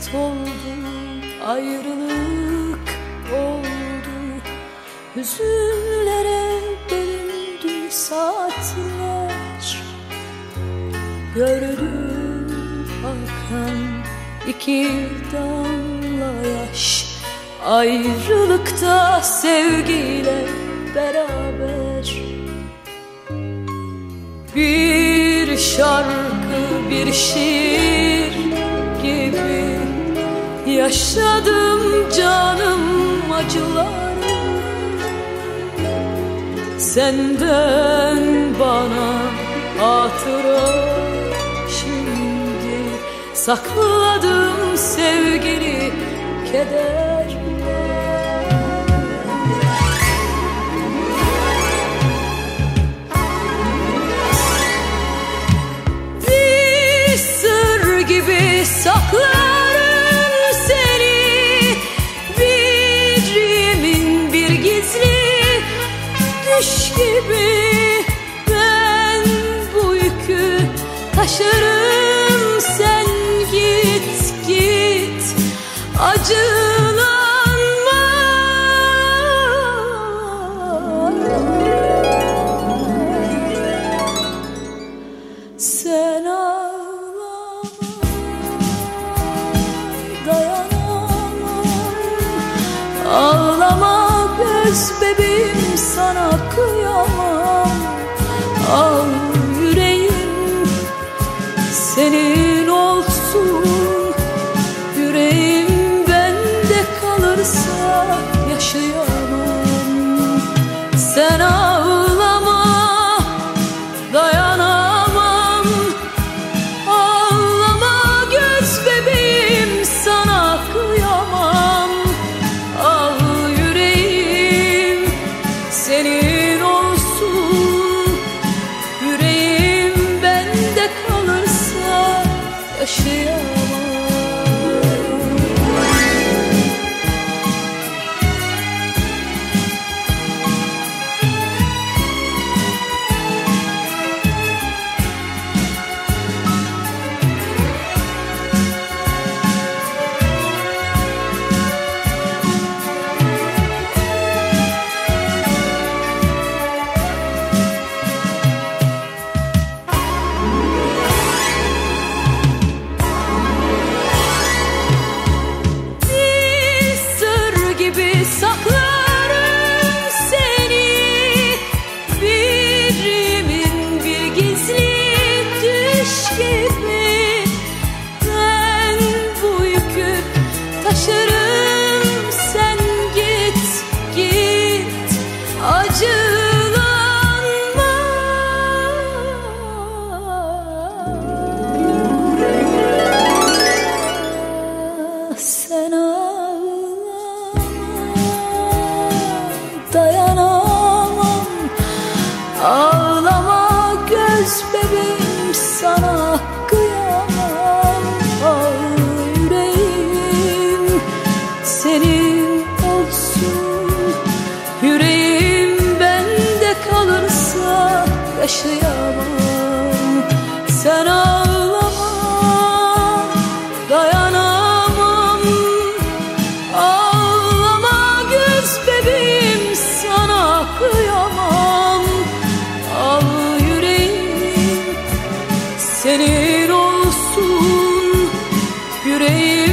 hasret oldu ayrılık oldu. Hüzünlere bölündü saatler. Gördüm akan iki damla yaş. Ayrılıkta sevgiyle beraber. Bir şarkı bir şiir gibi. Yaşadım canım acılar. Senden bana hatıra şimdi Sakladım sevgili keder düş gibi Ben bu yükü taşırım. Sen git git. Acılanma. Sen ağlama dayanamam. Ağlama göz bebeğim sana kıyamam Al yüreğim senin olsun. Yüreğim bende kalırsa yaşayamam yaşayamam Bir Sen ağlama dayanamam. Ağlama göz bebeğim sana say